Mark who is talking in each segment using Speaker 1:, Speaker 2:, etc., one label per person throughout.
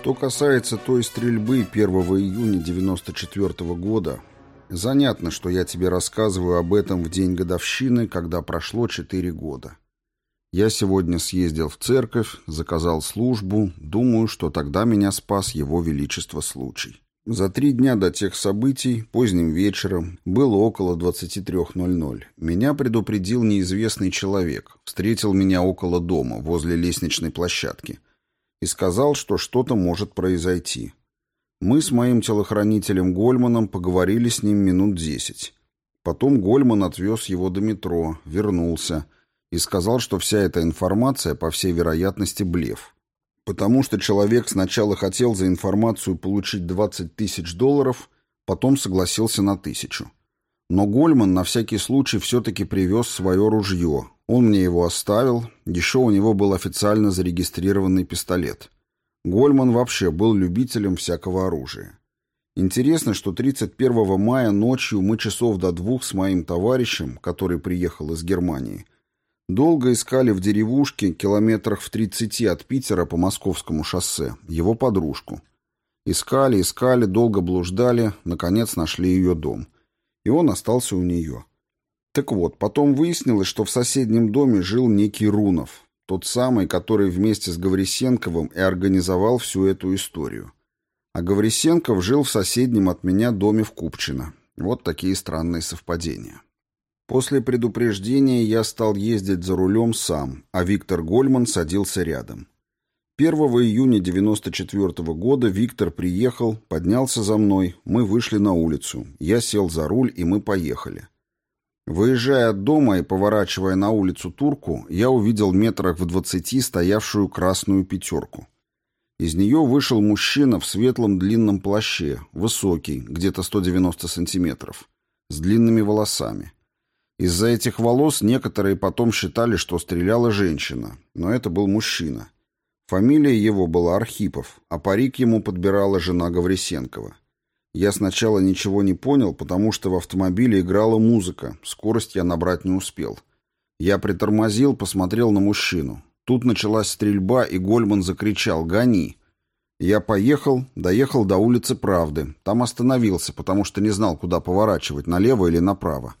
Speaker 1: Что касается той стрельбы 1 июня 94 года, занятно, что я тебе рассказываю об этом в день годовщины, когда прошло 4 года. Я сегодня съездил в церковь, заказал службу, думаю, что тогда меня спас его величество случай. За три дня до тех событий, поздним вечером, было около 23.00. Меня предупредил неизвестный человек, встретил меня около дома, возле лестничной площадки – и сказал, что что-то может произойти. Мы с моим телохранителем Гольманом поговорили с ним минут десять. Потом Гольман отвез его до метро, вернулся и сказал, что вся эта информация, по всей вероятности, блеф. Потому что человек сначала хотел за информацию получить 20 тысяч долларов, потом согласился на тысячу. Но Гольман на всякий случай все-таки привез свое ружье, он мне его оставил, еще у него был официально зарегистрированный пистолет. Гольман вообще был любителем всякого оружия. Интересно, что 31 мая ночью мы часов до двух с моим товарищем, который приехал из Германии, долго искали в деревушке, километрах в 30 от Питера по московскому шоссе, его подружку. Искали, искали, долго блуждали, наконец нашли ее дом. И он остался у нее. Так вот, потом выяснилось, что в соседнем доме жил некий Рунов, тот самый, который вместе с Гаврисенковым и организовал всю эту историю. А Гаврисенков жил в соседнем от меня доме в Купчино. Вот такие странные совпадения. После предупреждения я стал ездить за рулем сам, а Виктор Гольман садился рядом. 1 июня 94 года Виктор приехал, поднялся за мной, мы вышли на улицу. Я сел за руль, и мы поехали. Выезжая от дома и поворачивая на улицу Турку, я увидел метрах в двадцати стоявшую красную пятерку. Из нее вышел мужчина в светлом длинном плаще, высокий, где-то 190 сантиметров, с длинными волосами. Из-за этих волос некоторые потом считали, что стреляла женщина, но это был мужчина. Фамилия его была Архипов, а парик ему подбирала жена Гаврисенкова. Я сначала ничего не понял, потому что в автомобиле играла музыка, скорость я набрать не успел. Я притормозил, посмотрел на мужчину. Тут началась стрельба, и Гольман закричал «Гони!». Я поехал, доехал до улицы Правды. Там остановился, потому что не знал, куда поворачивать, налево или направо.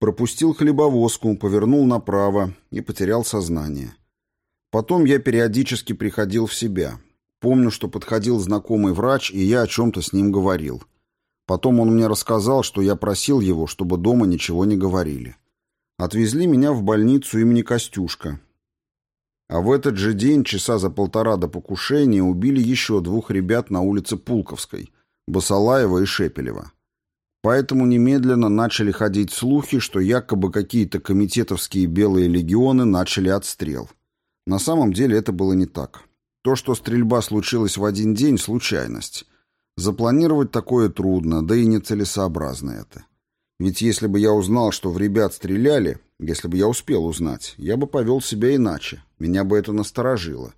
Speaker 1: Пропустил хлебовозку, повернул направо и потерял сознание. Потом я периодически приходил в себя. Помню, что подходил знакомый врач, и я о чем-то с ним говорил. Потом он мне рассказал, что я просил его, чтобы дома ничего не говорили. Отвезли меня в больницу имени Костюшка. А в этот же день, часа за полтора до покушения, убили еще двух ребят на улице Пулковской, Басалаева и Шепелева. Поэтому немедленно начали ходить слухи, что якобы какие-то комитетовские белые легионы начали отстрел. На самом деле это было не так. То, что стрельба случилась в один день – случайность. Запланировать такое трудно, да и нецелесообразно это. Ведь если бы я узнал, что в ребят стреляли, если бы я успел узнать, я бы повел себя иначе, меня бы это насторожило.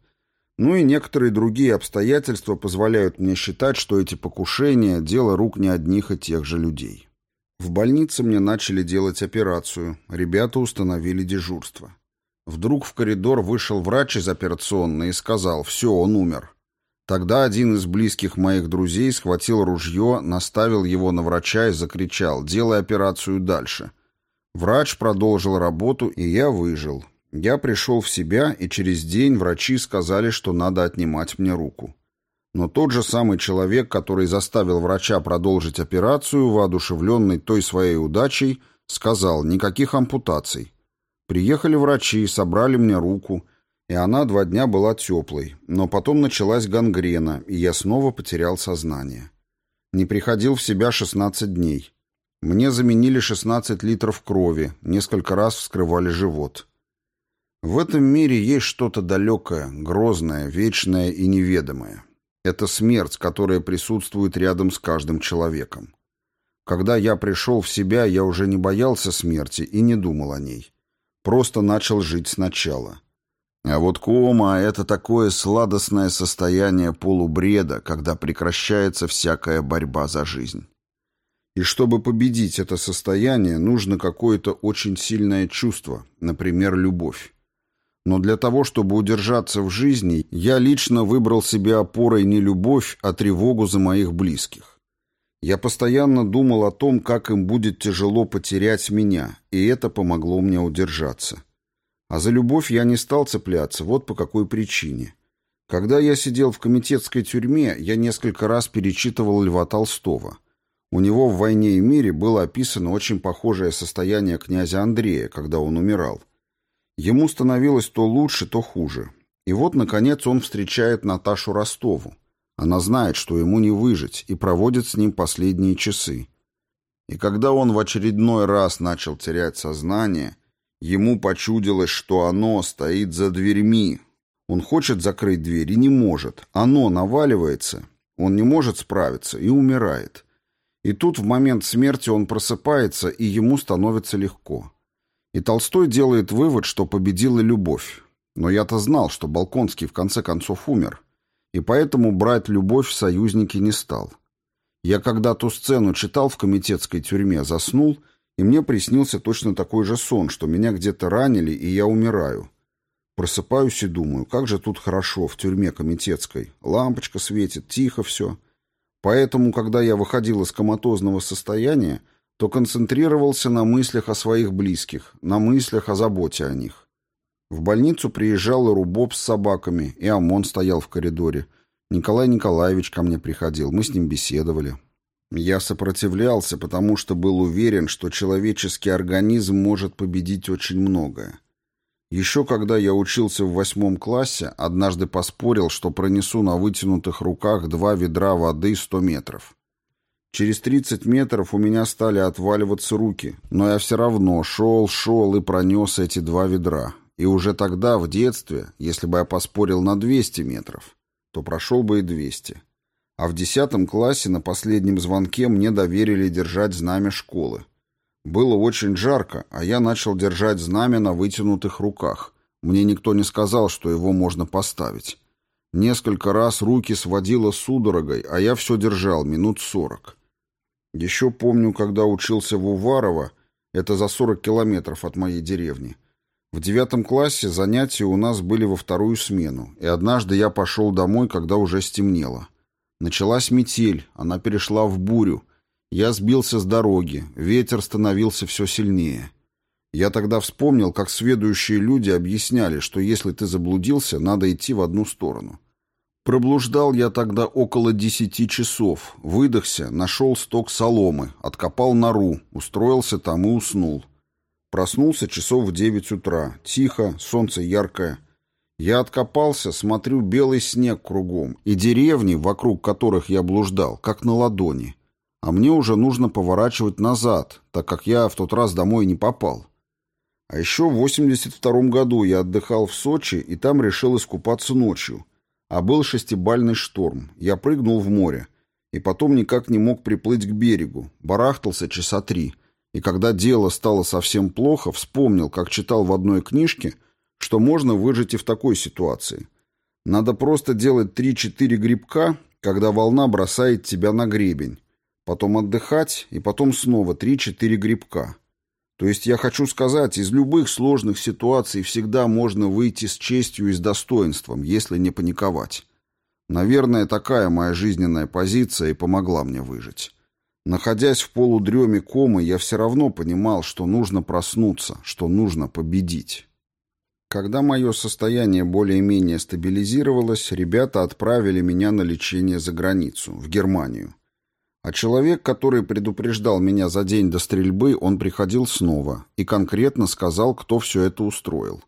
Speaker 1: Ну и некоторые другие обстоятельства позволяют мне считать, что эти покушения – дело рук не одних и тех же людей. В больнице мне начали делать операцию, ребята установили дежурство. Вдруг в коридор вышел врач из операционной и сказал «Все, он умер». Тогда один из близких моих друзей схватил ружье, наставил его на врача и закричал «Делай операцию дальше». Врач продолжил работу, и я выжил. Я пришел в себя, и через день врачи сказали, что надо отнимать мне руку. Но тот же самый человек, который заставил врача продолжить операцию, воодушевленный той своей удачей, сказал «никаких ампутаций». Приехали врачи, собрали мне руку, и она два дня была теплой, но потом началась гангрена, и я снова потерял сознание. Не приходил в себя 16 дней. Мне заменили 16 литров крови, несколько раз вскрывали живот. В этом мире есть что-то далекое, грозное, вечное и неведомое. Это смерть, которая присутствует рядом с каждым человеком. Когда я пришел в себя, я уже не боялся смерти и не думал о ней. Просто начал жить сначала. А вот кома — это такое сладостное состояние полубреда, когда прекращается всякая борьба за жизнь. И чтобы победить это состояние, нужно какое-то очень сильное чувство, например, любовь. Но для того, чтобы удержаться в жизни, я лично выбрал себе опорой не любовь, а тревогу за моих близких. Я постоянно думал о том, как им будет тяжело потерять меня, и это помогло мне удержаться. А за любовь я не стал цепляться, вот по какой причине. Когда я сидел в комитетской тюрьме, я несколько раз перечитывал Льва Толстого. У него в «Войне и мире» было описано очень похожее состояние князя Андрея, когда он умирал. Ему становилось то лучше, то хуже. И вот, наконец, он встречает Наташу Ростову. Она знает, что ему не выжить, и проводит с ним последние часы. И когда он в очередной раз начал терять сознание, ему почудилось, что оно стоит за дверьми. Он хочет закрыть дверь и не может. Оно наваливается, он не может справиться и умирает. И тут в момент смерти он просыпается, и ему становится легко. И Толстой делает вывод, что победила любовь. Но я-то знал, что Балконский в конце концов умер и поэтому брать любовь в союзники не стал. Я когда ту сцену читал в комитетской тюрьме, заснул, и мне приснился точно такой же сон, что меня где-то ранили, и я умираю. Просыпаюсь и думаю, как же тут хорошо в тюрьме комитетской. Лампочка светит, тихо все. Поэтому, когда я выходил из коматозного состояния, то концентрировался на мыслях о своих близких, на мыслях о заботе о них. В больницу приезжал Рубоб с собаками, и ОМОН стоял в коридоре. Николай Николаевич ко мне приходил, мы с ним беседовали. Я сопротивлялся, потому что был уверен, что человеческий организм может победить очень многое. Еще когда я учился в восьмом классе, однажды поспорил, что пронесу на вытянутых руках два ведра воды сто метров. Через тридцать метров у меня стали отваливаться руки, но я все равно шел, шел и пронес эти два ведра. И уже тогда, в детстве, если бы я поспорил на 200 метров, то прошел бы и 200. А в 10 классе на последнем звонке мне доверили держать знамя школы. Было очень жарко, а я начал держать знамя на вытянутых руках. Мне никто не сказал, что его можно поставить. Несколько раз руки сводило судорогой, а я все держал, минут сорок. Еще помню, когда учился в Уварово, это за 40 километров от моей деревни, в девятом классе занятия у нас были во вторую смену, и однажды я пошел домой, когда уже стемнело. Началась метель, она перешла в бурю. Я сбился с дороги, ветер становился все сильнее. Я тогда вспомнил, как сведущие люди объясняли, что если ты заблудился, надо идти в одну сторону. Проблуждал я тогда около десяти часов, выдохся, нашел сток соломы, откопал нору, устроился там и уснул. Проснулся часов в девять утра. Тихо, солнце яркое. Я откопался, смотрю белый снег кругом, и деревни, вокруг которых я блуждал, как на ладони. А мне уже нужно поворачивать назад, так как я в тот раз домой не попал. А еще в 82 году я отдыхал в Сочи, и там решил искупаться ночью. А был шестибальный шторм. Я прыгнул в море. И потом никак не мог приплыть к берегу. Барахтался часа три и когда дело стало совсем плохо, вспомнил, как читал в одной книжке, что можно выжить и в такой ситуации. Надо просто делать 3-4 грибка, когда волна бросает тебя на гребень, потом отдыхать и потом снова 3-4 грибка. То есть я хочу сказать, из любых сложных ситуаций всегда можно выйти с честью и с достоинством, если не паниковать. Наверное, такая моя жизненная позиция и помогла мне выжить. Находясь в полудреме комы, я все равно понимал, что нужно проснуться, что нужно победить. Когда мое состояние более-менее стабилизировалось, ребята отправили меня на лечение за границу, в Германию. А человек, который предупреждал меня за день до стрельбы, он приходил снова и конкретно сказал, кто все это устроил.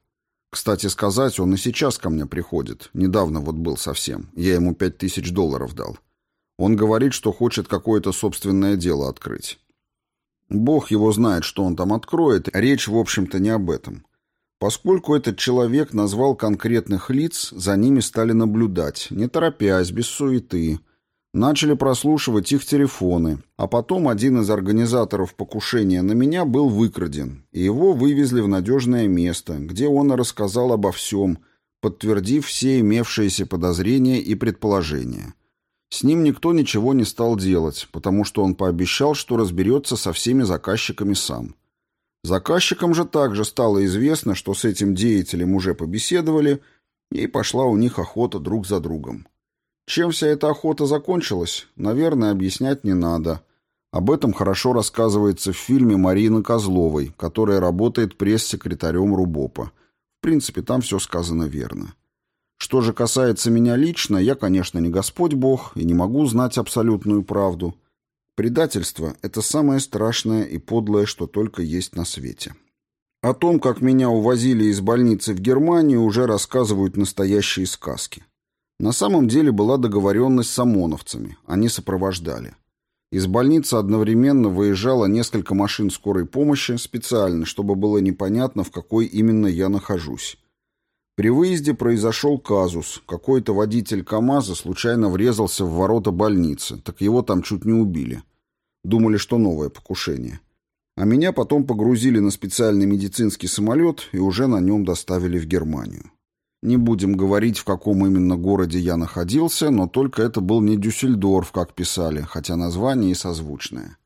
Speaker 1: Кстати сказать, он и сейчас ко мне приходит. Недавно вот был совсем. Я ему пять тысяч долларов дал. Он говорит, что хочет какое-то собственное дело открыть. Бог его знает, что он там откроет, речь, в общем-то, не об этом. Поскольку этот человек назвал конкретных лиц, за ними стали наблюдать, не торопясь, без суеты. Начали прослушивать их телефоны, а потом один из организаторов покушения на меня был выкраден, и его вывезли в надежное место, где он рассказал обо всем, подтвердив все имевшиеся подозрения и предположения. С ним никто ничего не стал делать, потому что он пообещал, что разберется со всеми заказчиками сам. Заказчикам же также стало известно, что с этим деятелем уже побеседовали, и пошла у них охота друг за другом. Чем вся эта охота закончилась, наверное, объяснять не надо. Об этом хорошо рассказывается в фильме Марины Козловой, которая работает пресс-секретарем Рубопа. В принципе, там все сказано верно. Что же касается меня лично, я, конечно, не Господь Бог и не могу знать абсолютную правду. Предательство — это самое страшное и подлое, что только есть на свете. О том, как меня увозили из больницы в Германию, уже рассказывают настоящие сказки. На самом деле была договоренность с ОМОНовцами, они сопровождали. Из больницы одновременно выезжало несколько машин скорой помощи специально, чтобы было непонятно, в какой именно я нахожусь. При выезде произошел казус. Какой-то водитель КАМАЗа случайно врезался в ворота больницы, так его там чуть не убили. Думали, что новое покушение. А меня потом погрузили на специальный медицинский самолет и уже на нем доставили в Германию. Не будем говорить, в каком именно городе я находился, но только это был не Дюссельдорф, как писали, хотя название и созвучное.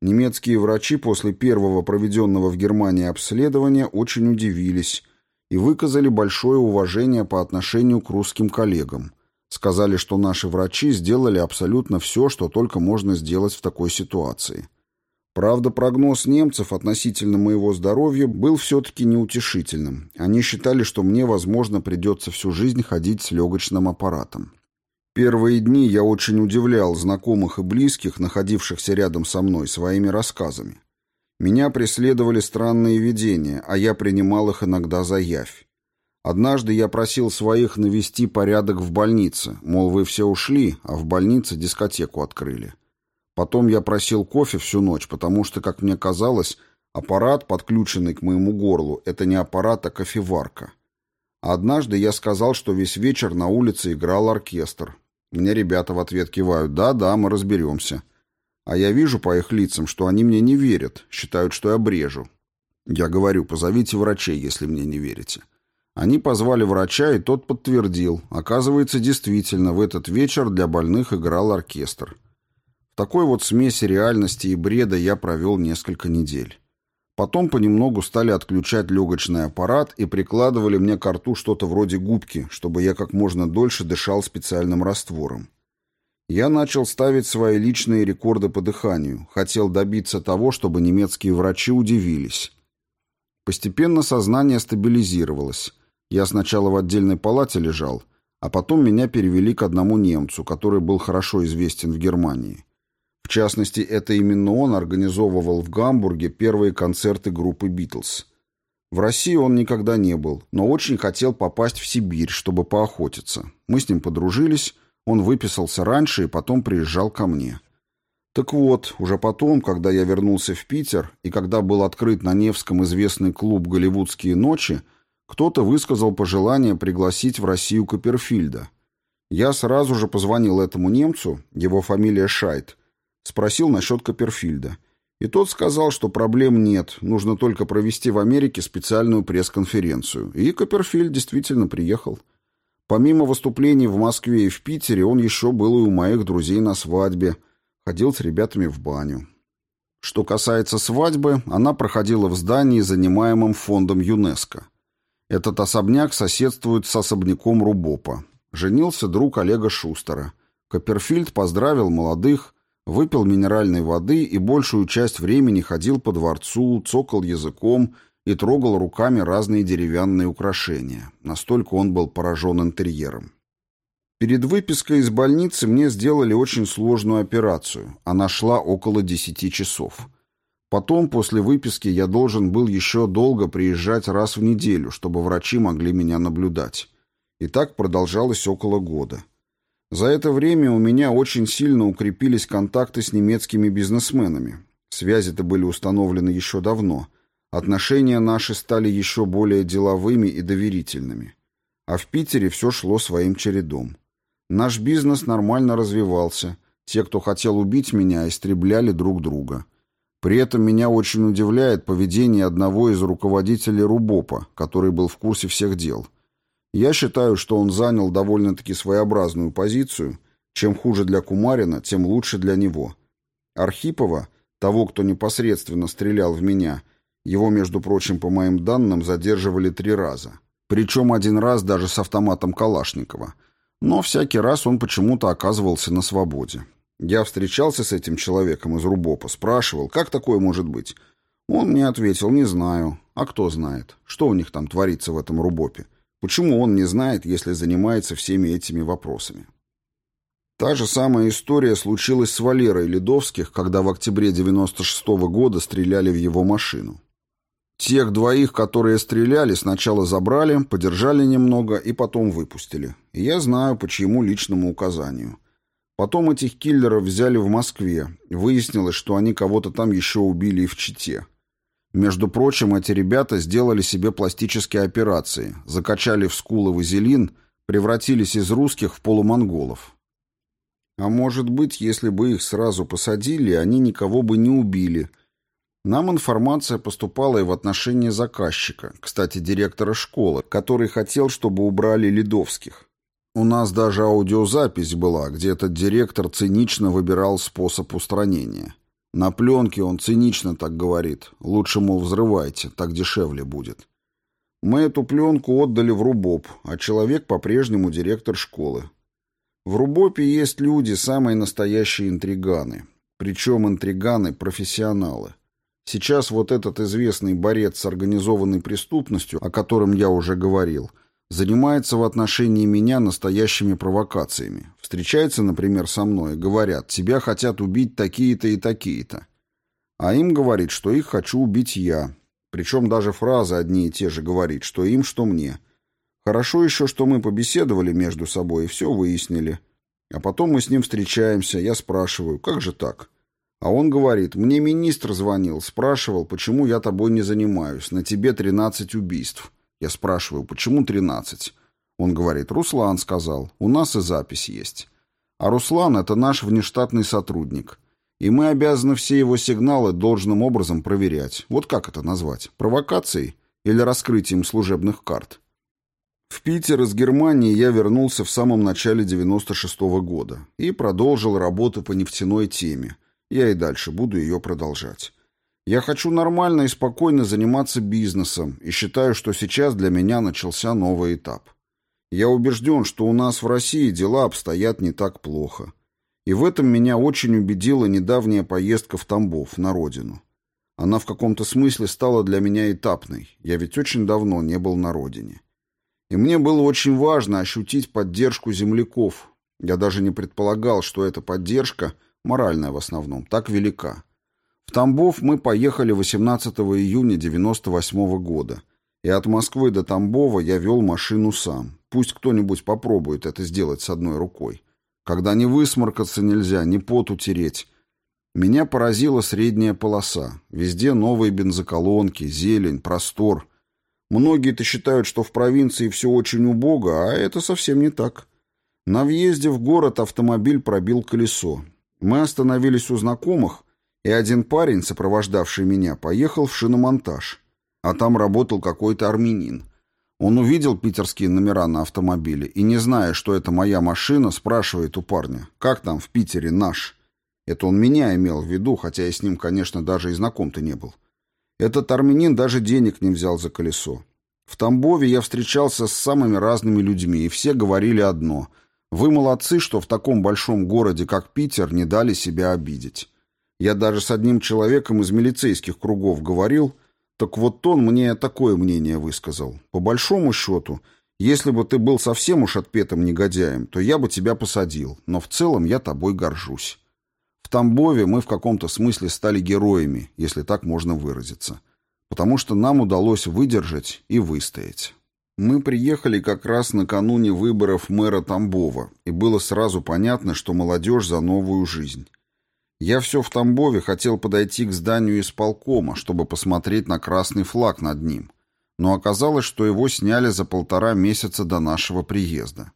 Speaker 1: Немецкие врачи после первого проведенного в Германии обследования очень удивились, и выказали большое уважение по отношению к русским коллегам. Сказали, что наши врачи сделали абсолютно все, что только можно сделать в такой ситуации. Правда, прогноз немцев относительно моего здоровья был все-таки неутешительным. Они считали, что мне, возможно, придется всю жизнь ходить с легочным аппаратом. Первые дни я очень удивлял знакомых и близких, находившихся рядом со мной, своими рассказами. Меня преследовали странные видения, а я принимал их иногда за явь. Однажды я просил своих навести порядок в больнице, мол, вы все ушли, а в больнице дискотеку открыли. Потом я просил кофе всю ночь, потому что, как мне казалось, аппарат, подключенный к моему горлу, это не аппарат, а кофеварка. А однажды я сказал, что весь вечер на улице играл оркестр. Мне ребята в ответ кивают «Да-да, мы разберемся». А я вижу по их лицам, что они мне не верят, считают, что я брежу. Я говорю, позовите врачей, если мне не верите. Они позвали врача, и тот подтвердил. Оказывается, действительно, в этот вечер для больных играл оркестр. В такой вот смеси реальности и бреда я провел несколько недель. Потом понемногу стали отключать легочный аппарат и прикладывали мне к рту что-то вроде губки, чтобы я как можно дольше дышал специальным раствором. Я начал ставить свои личные рекорды по дыханию, хотел добиться того, чтобы немецкие врачи удивились. Постепенно сознание стабилизировалось. Я сначала в отдельной палате лежал, а потом меня перевели к одному немцу, который был хорошо известен в Германии. В частности, это именно он организовывал в Гамбурге первые концерты группы «Битлз». В России он никогда не был, но очень хотел попасть в Сибирь, чтобы поохотиться. Мы с ним подружились, он выписался раньше и потом приезжал ко мне. Так вот, уже потом, когда я вернулся в Питер и когда был открыт на Невском известный клуб «Голливудские ночи», кто-то высказал пожелание пригласить в Россию Копперфильда. Я сразу же позвонил этому немцу, его фамилия Шайт, спросил насчет Копперфильда. И тот сказал, что проблем нет, нужно только провести в Америке специальную пресс-конференцию. И Копперфильд действительно приехал. Помимо выступлений в Москве и в Питере, он еще был и у моих друзей на свадьбе, ходил с ребятами в баню. Что касается свадьбы, она проходила в здании, занимаемом фондом ЮНЕСКО. Этот особняк соседствует с особняком Рубопа. Женился друг Олега Шустера. Копперфильд поздравил молодых, выпил минеральной воды и большую часть времени ходил по дворцу, цокал языком и трогал руками разные деревянные украшения. Настолько он был поражен интерьером. Перед выпиской из больницы мне сделали очень сложную операцию. Она шла около 10 часов. Потом, после выписки, я должен был еще долго приезжать раз в неделю, чтобы врачи могли меня наблюдать. И так продолжалось около года. За это время у меня очень сильно укрепились контакты с немецкими бизнесменами. Связи-то были установлены еще давно – Отношения наши стали еще более деловыми и доверительными. А в Питере все шло своим чередом. Наш бизнес нормально развивался. Те, кто хотел убить меня, истребляли друг друга. При этом меня очень удивляет поведение одного из руководителей Рубопа, который был в курсе всех дел. Я считаю, что он занял довольно-таки своеобразную позицию. Чем хуже для Кумарина, тем лучше для него. Архипова, того, кто непосредственно стрелял в меня, Его, между прочим, по моим данным, задерживали три раза. Причем один раз даже с автоматом Калашникова. Но всякий раз он почему-то оказывался на свободе. Я встречался с этим человеком из Рубопа, спрашивал, как такое может быть. Он мне ответил, не знаю. А кто знает, что у них там творится в этом Рубопе? Почему он не знает, если занимается всеми этими вопросами? Та же самая история случилась с Валерой Ледовских, когда в октябре 96 -го года стреляли в его машину. Тех двоих, которые стреляли, сначала забрали, подержали немного и потом выпустили. И я знаю, по чьему личному указанию. Потом этих киллеров взяли в Москве. Выяснилось, что они кого-то там еще убили и в Чите. Между прочим, эти ребята сделали себе пластические операции, закачали в скулы вазелин, превратились из русских в полумонголов. А может быть, если бы их сразу посадили, они никого бы не убили. Нам информация поступала и в отношении заказчика, кстати, директора школы, который хотел, чтобы убрали Ледовских. У нас даже аудиозапись была, где этот директор цинично выбирал способ устранения. На пленке он цинично так говорит. Лучше, мол, взрывайте, так дешевле будет. Мы эту пленку отдали в Рубоп, а человек по-прежнему директор школы. В Рубопе есть люди, самые настоящие интриганы. Причем интриганы – профессионалы. Сейчас вот этот известный борец с организованной преступностью, о котором я уже говорил, занимается в отношении меня настоящими провокациями. Встречается, например, со мной, говорят, тебя хотят убить такие-то и такие-то. А им говорит, что их хочу убить я. Причем даже фразы одни и те же говорит, что им, что мне – Хорошо еще, что мы побеседовали между собой и все выяснили. А потом мы с ним встречаемся, я спрашиваю, как же так? А он говорит, мне министр звонил, спрашивал, почему я тобой не занимаюсь, на тебе 13 убийств. Я спрашиваю, почему 13? Он говорит, Руслан сказал, у нас и запись есть. А Руслан — это наш внештатный сотрудник. И мы обязаны все его сигналы должным образом проверять. Вот как это назвать? Провокацией или раскрытием служебных карт? В Питер из Германии я вернулся в самом начале 96 -го года и продолжил работу по нефтяной теме. Я и дальше буду ее продолжать. Я хочу нормально и спокойно заниматься бизнесом и считаю, что сейчас для меня начался новый этап. Я убежден, что у нас в России дела обстоят не так плохо. И в этом меня очень убедила недавняя поездка в Тамбов, на родину. Она в каком-то смысле стала для меня этапной. Я ведь очень давно не был на родине. И мне было очень важно ощутить поддержку земляков. Я даже не предполагал, что эта поддержка, моральная в основном, так велика. В Тамбов мы поехали 18 июня 98 года. И от Москвы до Тамбова я вел машину сам. Пусть кто-нибудь попробует это сделать с одной рукой. Когда не высморкаться нельзя, не пот утереть. Меня поразила средняя полоса. Везде новые бензоколонки, зелень, простор. Многие-то считают, что в провинции все очень убого, а это совсем не так. На въезде в город автомобиль пробил колесо. Мы остановились у знакомых, и один парень, сопровождавший меня, поехал в шиномонтаж. А там работал какой-то армянин. Он увидел питерские номера на автомобиле и, не зная, что это моя машина, спрашивает у парня, как там в Питере наш. Это он меня имел в виду, хотя я с ним, конечно, даже и знаком-то не был. Этот армянин даже денег не взял за колесо. В Тамбове я встречался с самыми разными людьми, и все говорили одно. Вы молодцы, что в таком большом городе, как Питер, не дали себя обидеть. Я даже с одним человеком из милицейских кругов говорил, так вот он мне такое мнение высказал. По большому счету, если бы ты был совсем уж отпетым негодяем, то я бы тебя посадил, но в целом я тобой горжусь. В Тамбове мы в каком-то смысле стали героями, если так можно выразиться. Потому что нам удалось выдержать и выстоять. Мы приехали как раз накануне выборов мэра Тамбова, и было сразу понятно, что молодежь за новую жизнь. Я все в Тамбове хотел подойти к зданию исполкома, чтобы посмотреть на красный флаг над ним, но оказалось, что его сняли за полтора месяца до нашего приезда.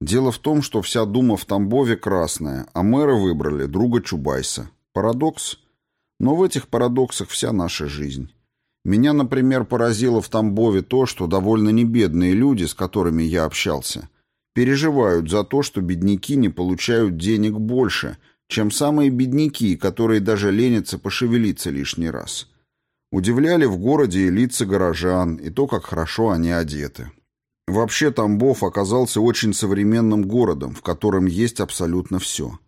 Speaker 1: Дело в том, что вся дума в Тамбове красная, а мэра выбрали друга Чубайса. Парадокс? Но в этих парадоксах вся наша жизнь. Меня, например, поразило в Тамбове то, что довольно небедные люди, с которыми я общался, переживают за то, что бедняки не получают денег больше, чем самые бедняки, которые даже ленятся пошевелиться лишний раз. Удивляли в городе и лица горожан, и то, как хорошо они одеты. Вообще Тамбов оказался очень современным городом, в котором есть абсолютно все.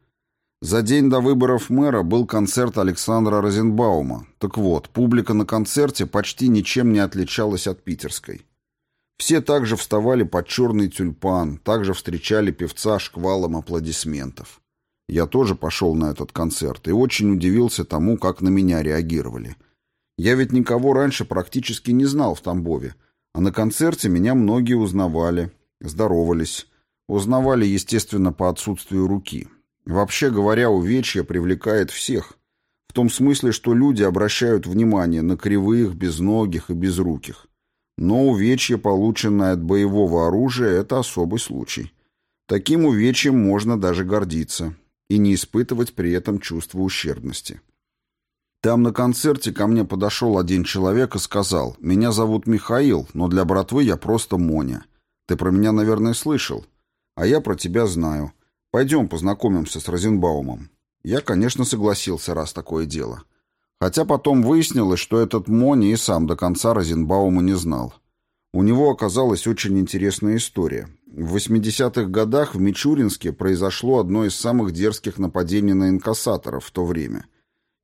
Speaker 1: За день до выборов мэра был концерт Александра Розенбаума. Так вот, публика на концерте почти ничем не отличалась от питерской. Все также вставали под черный тюльпан, также встречали певца шквалом аплодисментов. Я тоже пошел на этот концерт и очень удивился тому, как на меня реагировали. Я ведь никого раньше практически не знал в Тамбове, а на концерте меня многие узнавали, здоровались. Узнавали, естественно, по отсутствию руки. Вообще говоря, увечья привлекает всех. В том смысле, что люди обращают внимание на кривых, безногих и безруких. Но увечье, полученное от боевого оружия, это особый случай. Таким увечьем можно даже гордиться и не испытывать при этом чувства ущербности. Там на концерте ко мне подошел один человек и сказал, «Меня зовут Михаил, но для братвы я просто Моня. Ты про меня, наверное, слышал. А я про тебя знаю. Пойдем познакомимся с Розенбаумом». Я, конечно, согласился, раз такое дело. Хотя потом выяснилось, что этот Мони и сам до конца Розенбаума не знал. У него оказалась очень интересная история. В 80-х годах в Мичуринске произошло одно из самых дерзких нападений на инкассаторов в то время.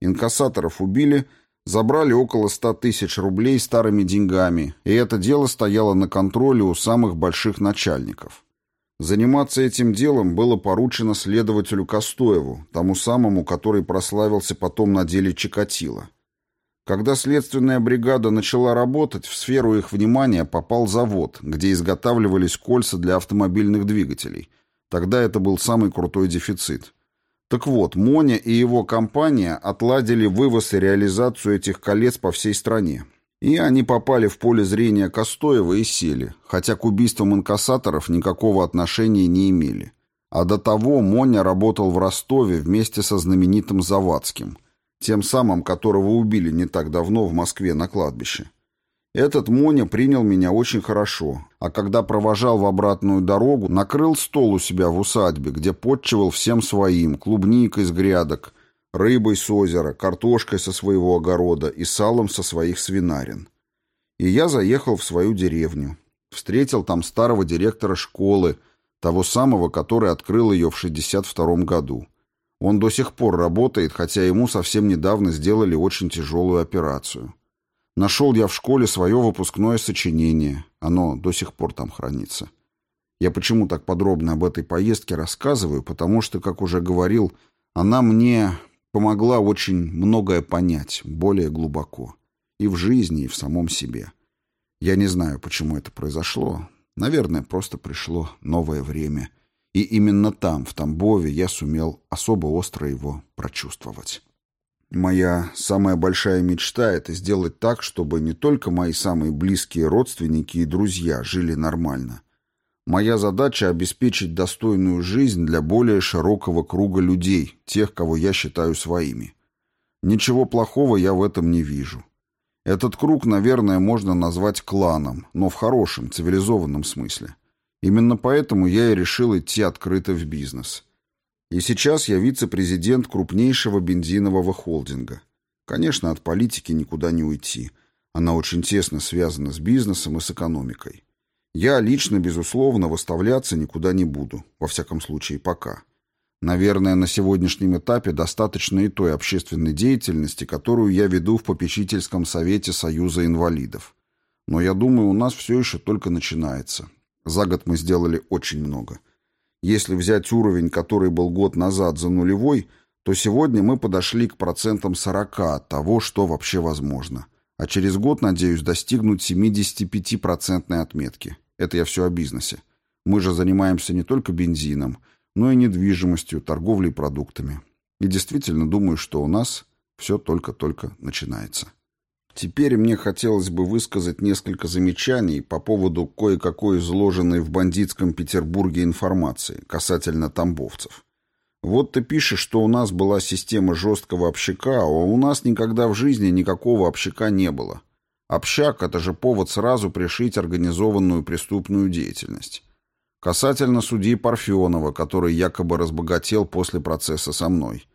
Speaker 1: Инкассаторов убили, забрали около 100 тысяч рублей старыми деньгами, и это дело стояло на контроле у самых больших начальников. Заниматься этим делом было поручено следователю Костоеву, тому самому, который прославился потом на деле Чикатило. Когда следственная бригада начала работать, в сферу их внимания попал завод, где изготавливались кольца для автомобильных двигателей. Тогда это был самый крутой дефицит. Так вот, Моня и его компания отладили вывоз и реализацию этих колец по всей стране, и они попали в поле зрения Костоева и сели, хотя к убийствам инкассаторов никакого отношения не имели. А до того Моня работал в Ростове вместе со знаменитым Завадским, тем самым, которого убили не так давно в Москве на кладбище. Этот Моня принял меня очень хорошо, а когда провожал в обратную дорогу, накрыл стол у себя в усадьбе, где подчивал всем своим, клубникой с грядок, рыбой с озера, картошкой со своего огорода и салом со своих свинарин. И я заехал в свою деревню. Встретил там старого директора школы, того самого, который открыл ее в 62 году. Он до сих пор работает, хотя ему совсем недавно сделали очень тяжелую операцию. Нашел я в школе свое выпускное сочинение. Оно до сих пор там хранится. Я почему так подробно об этой поездке рассказываю? Потому что, как уже говорил, она мне помогла очень многое понять, более глубоко. И в жизни, и в самом себе. Я не знаю, почему это произошло. Наверное, просто пришло новое время. И именно там, в Тамбове, я сумел особо остро его прочувствовать. Моя самая большая мечта — это сделать так, чтобы не только мои самые близкие родственники и друзья жили нормально, Моя задача — обеспечить достойную жизнь для более широкого круга людей, тех, кого я считаю своими. Ничего плохого я в этом не вижу. Этот круг, наверное, можно назвать кланом, но в хорошем, цивилизованном смысле. Именно поэтому я и решил идти открыто в бизнес. И сейчас я вице-президент крупнейшего бензинового холдинга. Конечно, от политики никуда не уйти. Она очень тесно связана с бизнесом и с экономикой. Я лично, безусловно, выставляться никуда не буду, во всяком случае пока. Наверное, на сегодняшнем этапе достаточно и той общественной деятельности, которую я веду в попечительском совете Союза инвалидов. Но я думаю, у нас все еще только начинается. За год мы сделали очень много. Если взять уровень, который был год назад за нулевой, то сегодня мы подошли к процентам 40 от того, что вообще возможно – а через год, надеюсь, достигнуть 75% отметки. Это я все о бизнесе. Мы же занимаемся не только бензином, но и недвижимостью, торговлей продуктами. И действительно думаю, что у нас все только-только начинается. Теперь мне хотелось бы высказать несколько замечаний по поводу кое-какой изложенной в бандитском Петербурге информации касательно тамбовцев. Вот ты пишешь, что у нас была система жесткого общака, а у нас никогда в жизни никакого общака не было. Общак – это же повод сразу пришить организованную преступную деятельность. Касательно судьи Парфенова, который якобы разбогател после процесса со мной.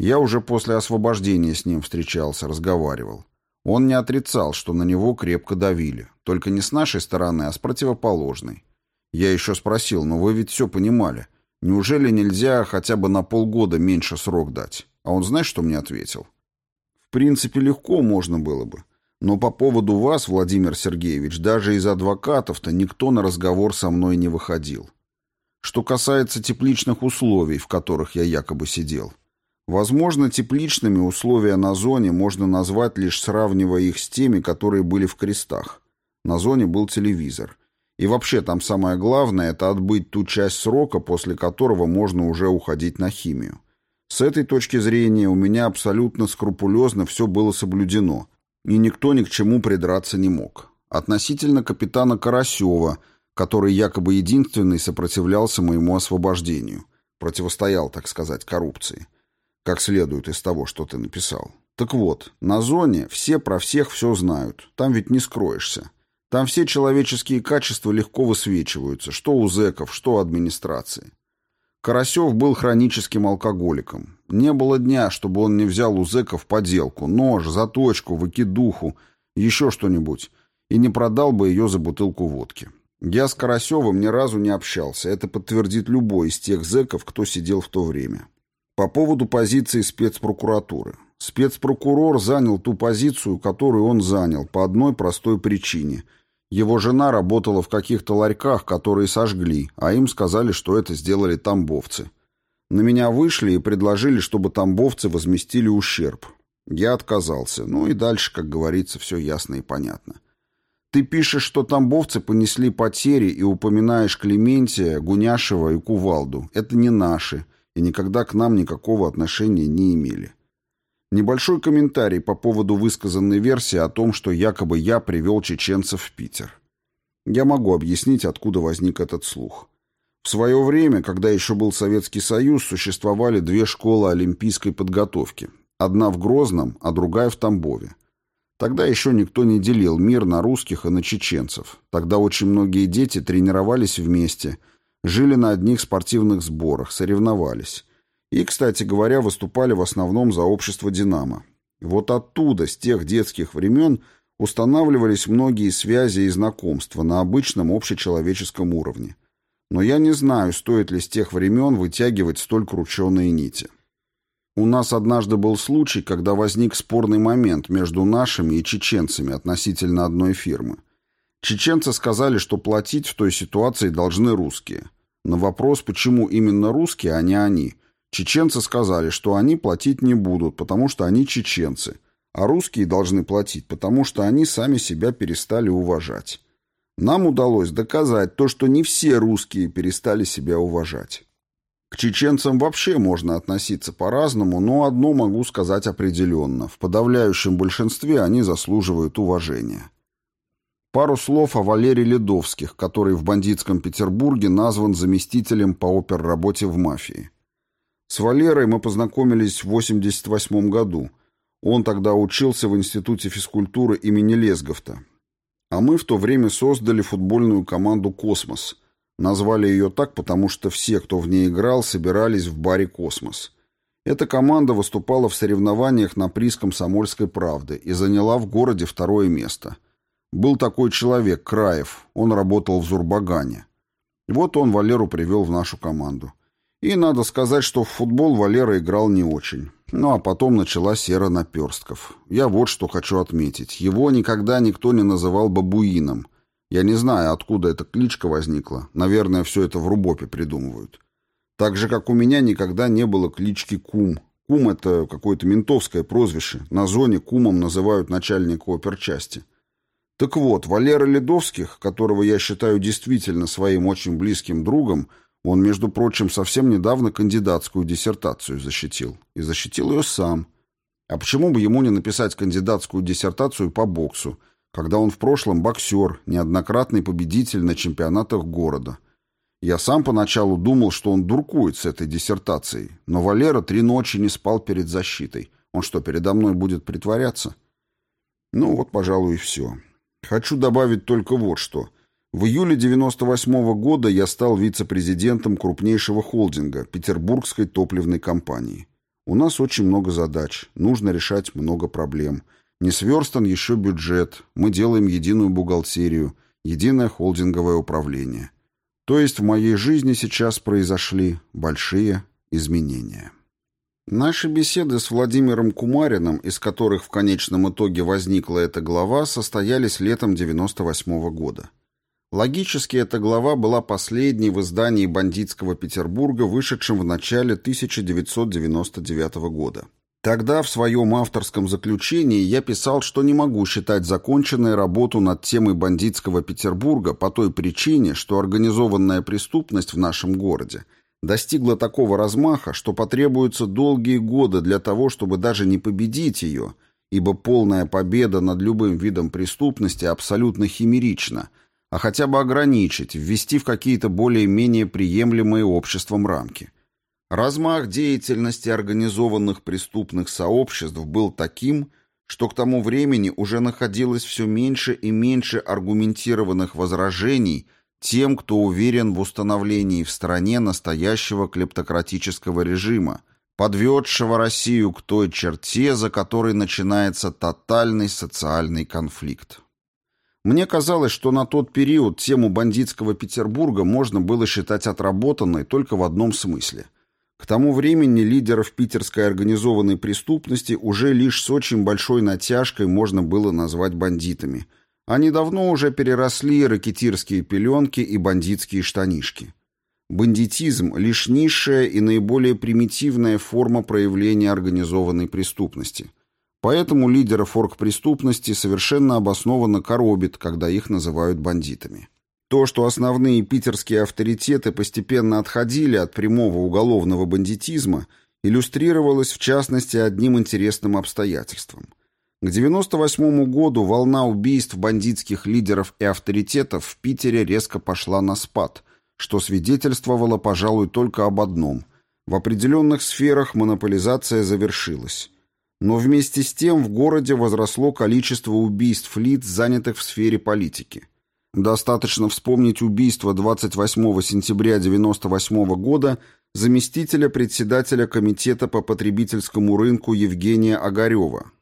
Speaker 1: Я уже после освобождения с ним встречался, разговаривал. Он не отрицал, что на него крепко давили, только не с нашей стороны, а с противоположной. Я еще спросил, но вы ведь все понимали. Неужели нельзя хотя бы на полгода меньше срок дать? А он знаешь, что мне ответил? В принципе, легко можно было бы. Но по поводу вас, Владимир Сергеевич, даже из адвокатов-то никто на разговор со мной не выходил. Что касается тепличных условий, в которых я якобы сидел. Возможно, тепличными условия на зоне можно назвать лишь сравнивая их с теми, которые были в крестах. На зоне был телевизор. И вообще там самое главное – это отбыть ту часть срока, после которого можно уже уходить на химию. С этой точки зрения у меня абсолютно скрупулезно все было соблюдено, и никто ни к чему придраться не мог. Относительно капитана Карасева, который якобы единственный сопротивлялся моему освобождению, противостоял, так сказать, коррупции, как следует из того, что ты написал. Так вот, на зоне все про всех все знают, там ведь не скроешься. Там все человеческие качества легко высвечиваются, что у зэков, что у администрации. Карасев был хроническим алкоголиком. Не было дня, чтобы он не взял у зэков поделку, нож, заточку, выкидуху, еще что-нибудь, и не продал бы ее за бутылку водки. Я с Карасевым ни разу не общался, это подтвердит любой из тех зэков, кто сидел в то время. По поводу позиции спецпрокуратуры. Спецпрокурор занял ту позицию, которую он занял, по одной простой причине – его жена работала в каких-то ларьках, которые сожгли, а им сказали, что это сделали тамбовцы. На меня вышли и предложили, чтобы тамбовцы возместили ущерб. Я отказался. Ну и дальше, как говорится, все ясно и понятно. Ты пишешь, что тамбовцы понесли потери и упоминаешь Клементия, Гуняшева и Кувалду. Это не наши, и никогда к нам никакого отношения не имели. Небольшой комментарий по поводу высказанной версии о том, что якобы я привел чеченцев в Питер. Я могу объяснить, откуда возник этот слух. В свое время, когда еще был Советский Союз, существовали две школы олимпийской подготовки. Одна в Грозном, а другая в Тамбове. Тогда еще никто не делил мир на русских и на чеченцев. Тогда очень многие дети тренировались вместе, жили на одних спортивных сборах, соревновались. И, кстати говоря, выступали в основном за общество «Динамо». Вот оттуда, с тех детских времен, устанавливались многие связи и знакомства на обычном общечеловеческом уровне. Но я не знаю, стоит ли с тех времен вытягивать столь крученые нити. У нас однажды был случай, когда возник спорный момент между нашими и чеченцами относительно одной фирмы. Чеченцы сказали, что платить в той ситуации должны русские. На вопрос, почему именно русские, а не они – Чеченцы сказали, что они платить не будут, потому что они чеченцы, а русские должны платить, потому что они сами себя перестали уважать. Нам удалось доказать то, что не все русские перестали себя уважать. К чеченцам вообще можно относиться по-разному, но одно могу сказать определенно. В подавляющем большинстве они заслуживают уважения. Пару слов о Валерии Ледовских, который в бандитском Петербурге назван заместителем по оперработе в мафии. С Валерой мы познакомились в 88 году. Он тогда учился в Институте физкультуры имени Лесговта. А мы в то время создали футбольную команду «Космос». Назвали ее так, потому что все, кто в ней играл, собирались в баре «Космос». Эта команда выступала в соревнованиях на приз «Комсомольской правды» и заняла в городе второе место. Был такой человек, Краев, он работал в Зурбагане. Вот он Валеру привел в нашу команду. И надо сказать, что в футбол Валера играл не очень. Ну а потом началась эра наперстков. Я вот что хочу отметить. Его никогда никто не называл бабуином. Я не знаю, откуда эта кличка возникла. Наверное, все это в Рубопе придумывают. Так же, как у меня никогда не было клички Кум. Кум — это какое-то ментовское прозвище. На зоне Кумом называют начальника оперчасти. Так вот, Валера Ледовских, которого я считаю действительно своим очень близким другом, — он, между прочим, совсем недавно кандидатскую диссертацию защитил. И защитил ее сам. А почему бы ему не написать кандидатскую диссертацию по боксу, когда он в прошлом боксер, неоднократный победитель на чемпионатах города? Я сам поначалу думал, что он дуркует с этой диссертацией, но Валера три ночи не спал перед защитой. Он что, передо мной будет притворяться? Ну вот, пожалуй, и все. Хочу добавить только вот что – в июле 98 -го года я стал вице-президентом крупнейшего холдинга Петербургской топливной компании. У нас очень много задач, нужно решать много проблем. Не сверстан еще бюджет, мы делаем единую бухгалтерию, единое холдинговое управление. То есть в моей жизни сейчас произошли большие изменения. Наши беседы с Владимиром Кумариным, из которых в конечном итоге возникла эта глава, состоялись летом 98 -го года. Логически эта глава была последней в издании «Бандитского Петербурга», вышедшем в начале 1999 года. Тогда в своем авторском заключении я писал, что не могу считать законченной работу над темой бандитского Петербурга по той причине, что организованная преступность в нашем городе – достигла такого размаха, что потребуются долгие годы для того, чтобы даже не победить ее, ибо полная победа над любым видом преступности абсолютно химерична, а хотя бы ограничить, ввести в какие-то более-менее приемлемые обществом рамки. Размах деятельности организованных преступных сообществ был таким, что к тому времени уже находилось все меньше и меньше аргументированных возражений – тем, кто уверен в установлении в стране настоящего клептократического режима, подведшего Россию к той черте, за которой начинается тотальный социальный конфликт. Мне казалось, что на тот период тему бандитского Петербурга можно было считать отработанной только в одном смысле. К тому времени лидеров питерской организованной преступности уже лишь с очень большой натяжкой можно было назвать бандитами – они давно уже переросли ракетирские пеленки и бандитские штанишки. Бандитизм – лишь низшая и наиболее примитивная форма проявления организованной преступности. Поэтому лидеров оргпреступности совершенно обоснованно коробит, когда их называют бандитами. То, что основные питерские авторитеты постепенно отходили от прямого уголовного бандитизма, иллюстрировалось в частности одним интересным обстоятельством – к 98 году волна убийств бандитских лидеров и авторитетов в Питере резко пошла на спад, что свидетельствовало, пожалуй, только об одном. В определенных сферах монополизация завершилась. Но вместе с тем в городе возросло количество убийств лиц, занятых в сфере политики. Достаточно вспомнить убийство 28 сентября 1998 года заместителя председателя Комитета по потребительскому рынку Евгения Огарева,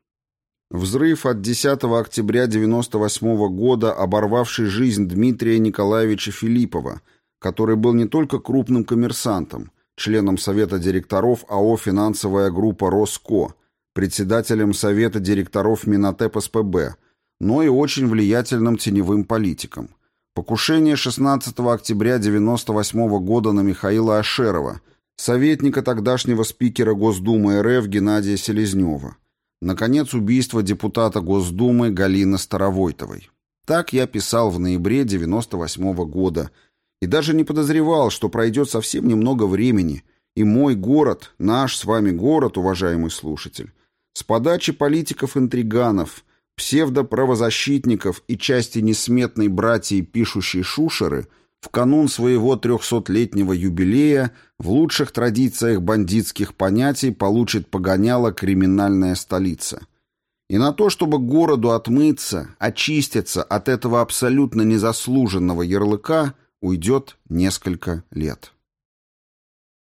Speaker 1: Взрыв от 10 октября 1998 года, оборвавший жизнь Дмитрия Николаевича Филиппова, который был не только крупным коммерсантом, членом Совета директоров АО «Финансовая группа Роско», председателем Совета директоров Минотеп СПБ, но и очень влиятельным теневым политиком. Покушение 16 октября 1998 года на Михаила Ашерова, советника тогдашнего спикера Госдумы РФ Геннадия Селезнева. Наконец, убийство депутата Госдумы Галины Старовойтовой. Так я писал в ноябре 98 -го года и даже не подозревал, что пройдет совсем немного времени, и мой город, наш с вами город, уважаемый слушатель, с подачи политиков-интриганов, псевдоправозащитников и части несметной братьей пишущей шушеры – в канун своего трехсотлетнего юбилея в лучших традициях бандитских понятий получит погоняло криминальная столица. И на то, чтобы городу отмыться, очиститься от этого абсолютно незаслуженного ярлыка, уйдет несколько лет.